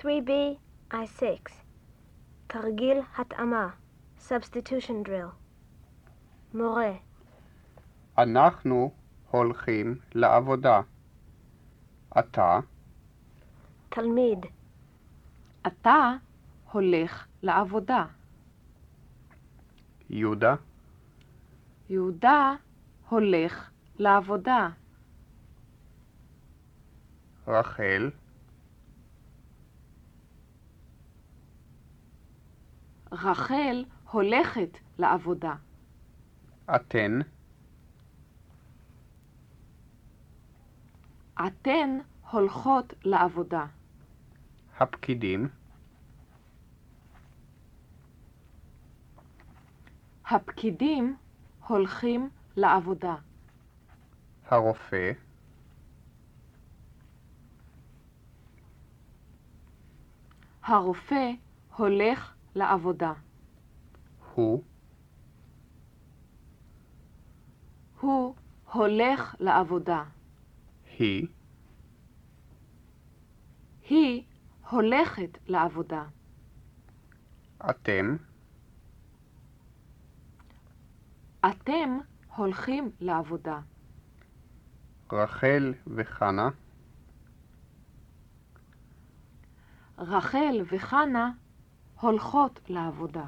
3B, I6. תרגיל התאמה. Substitution drill. מורה. אנחנו הולכים לעבודה. אתה, תלמיד. אתה הולך לעבודה. יהודה, יהודה הולך לעבודה. רחל, רחל הולכת לעבודה. אתן, אתן הולכות לעבודה. הפקידים, הפקידים הולכים לעבודה. הרופא, הרופא הולך לעבודה. הוא, הוא הולך לעבודה. היא, היא הולכת לעבודה. אתם, אתם הולכים לעבודה. רחל וחנה, רחל וחנה הולכות לעבודה.